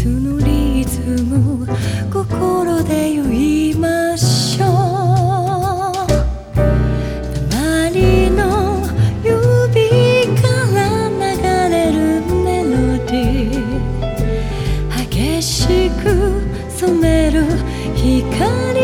スのリズム心で酔いましょう。たまりの指から流れるメロディー激しく染める光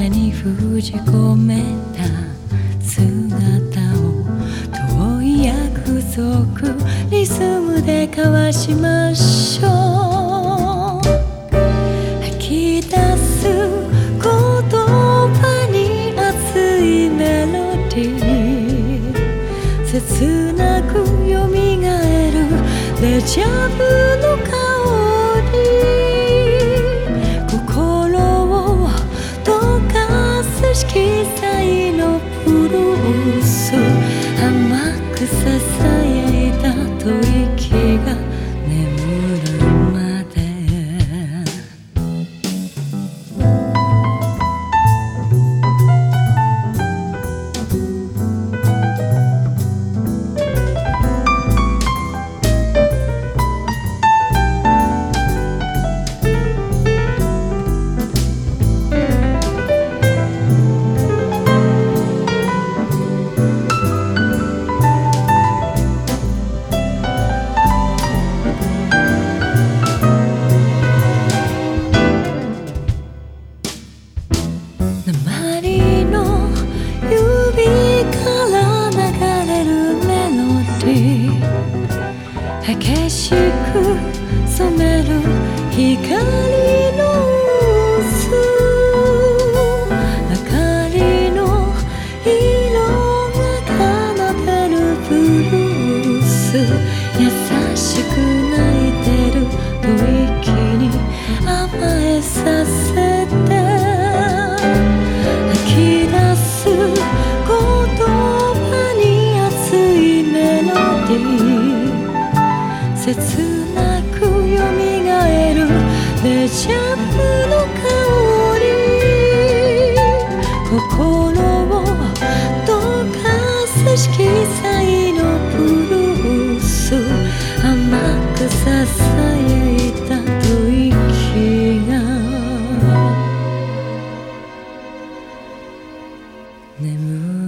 中に封じ込めた姿を遠い約束リズムで交わしましょう。吐き出す言葉に熱いメロディー。切なくよみがえるデジャブの香くささやいた吐息が眠激しく染める光。切なく蘇る。デジャブの香り。心を溶かす色彩のブルース。甘くささやいた吐息が。眠る